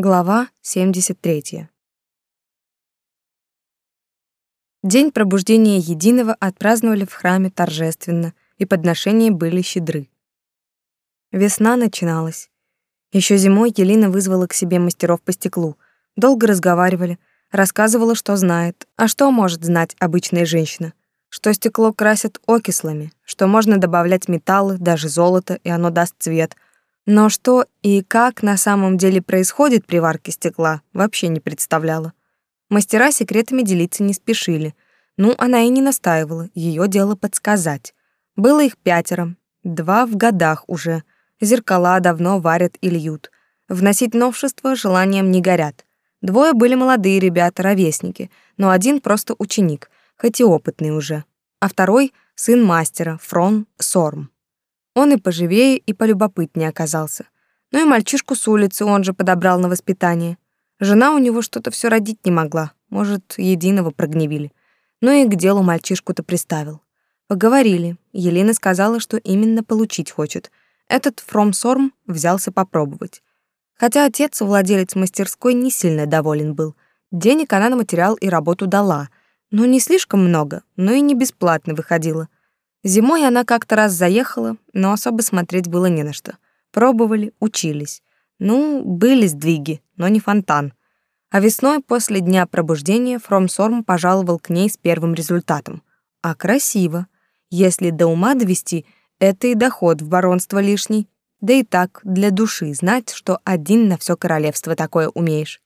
Глава 73. День пробуждения Единого отпраздновали в храме торжественно, и подношения были щедры. Весна начиналась. Еще зимой Елена вызвала к себе мастеров по стеклу. Долго разговаривали, рассказывала, что знает, а что может знать обычная женщина. Что стекло красят окислами, что можно добавлять металлы, даже золото, и оно даст цвет — но что и как на самом деле происходит при варке стекла, вообще не представляла. Мастера секретами делиться не спешили. Ну, она и не настаивала, ее дело подсказать. Было их пятеро, два в годах уже. Зеркала давно варят и льют. Вносить новшества желанием не горят. Двое были молодые ребята, ровесники, но один просто ученик, хоть и опытный уже. А второй — сын мастера, Фрон Сорм. Он и поживее, и полюбопытнее оказался. Ну и мальчишку с улицы он же подобрал на воспитание. Жена у него что-то все родить не могла, может, единого прогневили. Ну и к делу мальчишку-то приставил. Поговорили. Елена сказала, что именно получить хочет. Этот Фромсорм взялся попробовать. Хотя отец, владелец мастерской, не сильно доволен был. Денег она на материал и работу дала, но не слишком много, но и не бесплатно выходило. Зимой она как-то раз заехала, но особо смотреть было не на что. Пробовали, учились. Ну, были сдвиги, но не фонтан. А весной после дня пробуждения Фромсорм пожаловал к ней с первым результатом. А красиво. Если до ума довести, это и доход в баронство лишний. Да и так, для души, знать, что один на все королевство такое умеешь.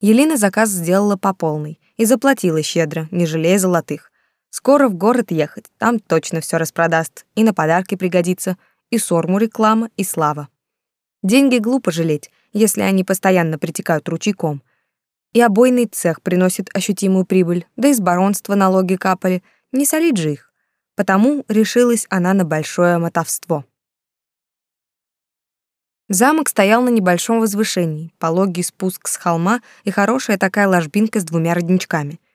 Елена заказ сделала по полной и заплатила щедро, не жалея золотых. Скоро в город ехать, там точно все распродаст, и на подарки пригодится, и сорму реклама, и слава. Деньги глупо жалеть, если они постоянно притекают ручейком. И обойный цех приносит ощутимую прибыль, да из баронства налоги капали, не солить же их. Потому решилась она на большое мотовство. Замок стоял на небольшом возвышении, пологий спуск с холма и хорошая такая ложбинка с двумя родничками —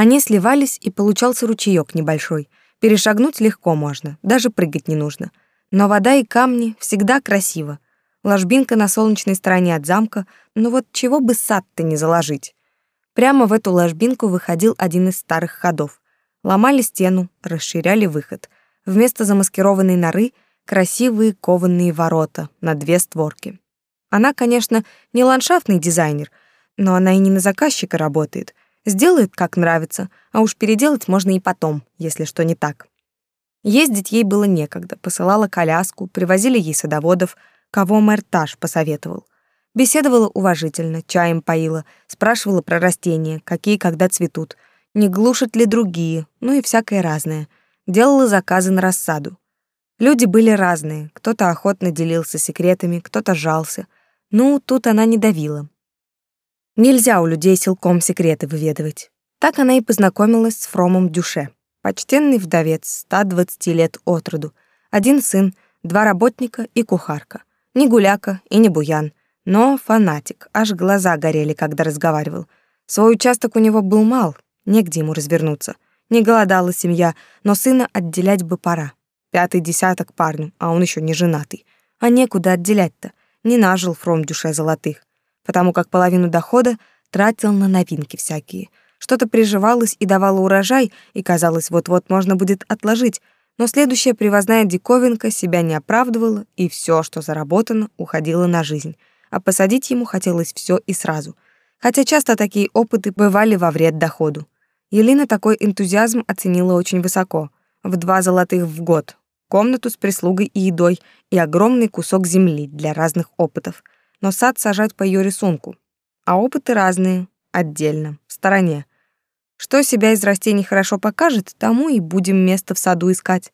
они сливались, и получался ручеёк небольшой. Перешагнуть легко можно, даже прыгать не нужно. Но вода и камни всегда красиво. Ложбинка на солнечной стороне от замка, но вот чего бы сад-то не заложить. Прямо в эту ложбинку выходил один из старых ходов. Ломали стену, расширяли выход. Вместо замаскированной норы — красивые кованые ворота на две створки. Она, конечно, не ландшафтный дизайнер, но она и не на заказчика работает. Сделает, как нравится, а уж переделать можно и потом, если что не так. Ездить ей было некогда, посылала коляску, привозили ей садоводов, кого мэр Таш посоветовал. Беседовала уважительно, чаем поила, спрашивала про растения, какие когда цветут, не глушат ли другие, ну и всякое разное. Делала заказы на рассаду. Люди были разные, кто-то охотно делился секретами, кто-то жался. Ну, тут она не давила, Нельзя у людей силком секреты выведывать. Так она и познакомилась с Фромом Дюше. Почтенный вдовец, 120 лет от роду. Один сын, два работника и кухарка. Не гуляка и не буян, но фанатик. Аж глаза горели, когда разговаривал. Свой участок у него был мал, негде ему развернуться. Не голодала семья, но сына отделять бы пора. Пятый десяток парню, а он еще не женатый. А некуда отделять-то. Не нажил Фром Дюше золотых потому как половину дохода тратил на новинки всякие. Что-то приживалось и давало урожай, и казалось, вот-вот можно будет отложить, но следующая привозная диковинка себя не оправдывала, и все, что заработано, уходило на жизнь. А посадить ему хотелось все и сразу. Хотя часто такие опыты бывали во вред доходу. Елена такой энтузиазм оценила очень высоко. В два золотых в год. Комнату с прислугой и едой и огромный кусок земли для разных опытов — но сад сажать по ее рисунку. А опыты разные, отдельно, в стороне. Что себя из растений хорошо покажет, тому и будем место в саду искать.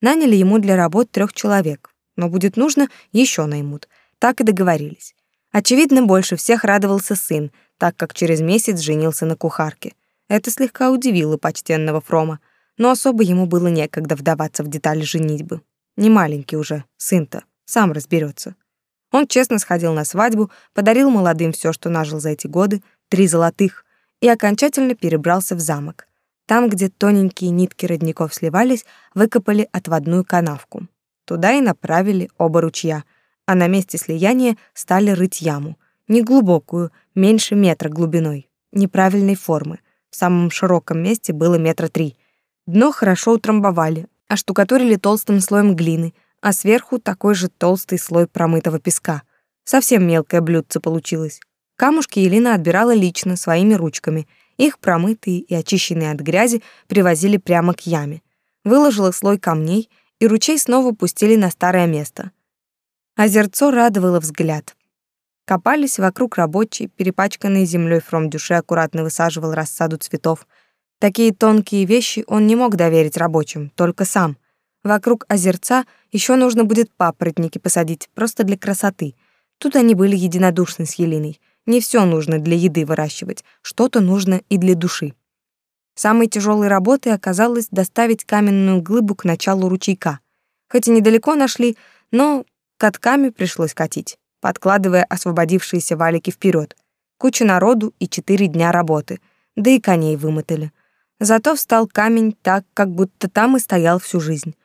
Наняли ему для работ трех человек, но будет нужно, еще наймут. Так и договорились. Очевидно, больше всех радовался сын, так как через месяц женился на кухарке. Это слегка удивило почтенного Фрома, но особо ему было некогда вдаваться в детали женитьбы. Не маленький уже, сын-то, сам разберется. Он честно сходил на свадьбу, подарил молодым все, что нажил за эти годы, три золотых, и окончательно перебрался в замок. Там, где тоненькие нитки родников сливались, выкопали отводную канавку. Туда и направили оба ручья, а на месте слияния стали рыть яму. неглубокую, меньше метра глубиной, неправильной формы. В самом широком месте было метра три. Дно хорошо утрамбовали, оштукатурили толстым слоем глины, а сверху такой же толстый слой промытого песка. Совсем мелкое блюдце получилось. Камушки Елена отбирала лично, своими ручками. Их промытые и очищенные от грязи привозили прямо к яме. Выложила слой камней, и ручей снова пустили на старое место. Озерцо радовало взгляд. Копались вокруг рабочие, перепачканные землей Фромдюше аккуратно высаживал рассаду цветов. Такие тонкие вещи он не мог доверить рабочим, только сам. Вокруг озерца еще нужно будет папоротники посадить, просто для красоты. Тут они были единодушны с Еленой. Не все нужно для еды выращивать, что-то нужно и для души. Самой тяжелой работой оказалось доставить каменную глыбу к началу ручейка. Хоть и недалеко нашли, но катками пришлось катить, подкладывая освободившиеся валики вперед. Куча народу и четыре дня работы, да и коней вымотали. Зато встал камень так, как будто там и стоял всю жизнь.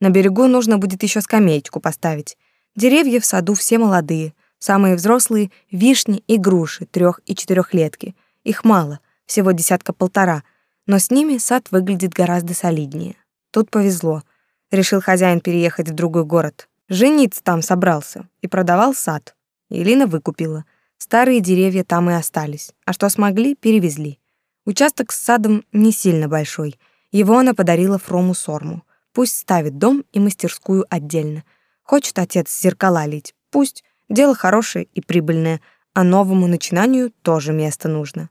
На берегу нужно будет еще скамеечку поставить. Деревья в саду все молодые, самые взрослые — вишни и груши трех- и четырехлетки. Их мало, всего десятка-полтора, но с ними сад выглядит гораздо солиднее. Тут повезло. Решил хозяин переехать в другой город. Жениться там собрался и продавал сад. Елена выкупила. Старые деревья там и остались, а что смогли, перевезли. Участок с садом не сильно большой. Его она подарила Фрому Сорму. Пусть ставит дом и мастерскую отдельно. Хочет отец зеркала лить, пусть. Дело хорошее и прибыльное, а новому начинанию тоже место нужно.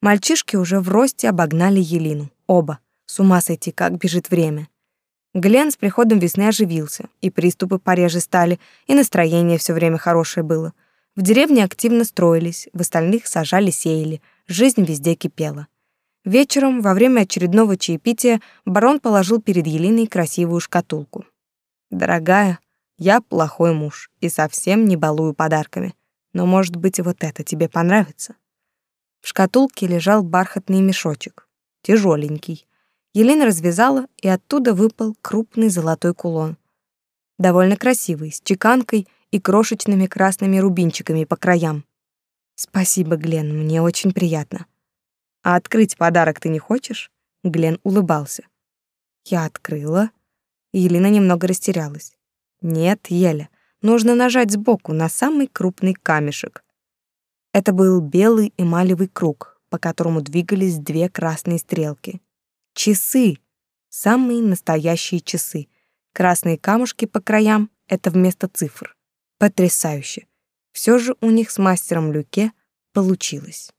Мальчишки уже в росте обогнали Елину. Оба. С ума сойти, как бежит время. Глен с приходом весны оживился, и приступы пореже стали, и настроение все время хорошее было. В деревне активно строились, в остальных сажали-сеяли, жизнь везде кипела. Вечером, во время очередного чаепития, барон положил перед Елиной красивую шкатулку. «Дорогая, я плохой муж и совсем не балую подарками, но, может быть, вот это тебе понравится». В шкатулке лежал бархатный мешочек, тяжеленький. Елена развязала, и оттуда выпал крупный золотой кулон. Довольно красивый, с чеканкой и крошечными красными рубинчиками по краям. «Спасибо, Глен, мне очень приятно». А открыть подарок ты не хочешь? Глен улыбался. Я открыла. Елена немного растерялась. Нет, Еля, нужно нажать сбоку на самый крупный камешек. Это был белый эмалевый круг, по которому двигались две красные стрелки. Часы. Самые настоящие часы. Красные камушки по краям — это вместо цифр. Потрясающе. Все же у них с мастером Люке получилось.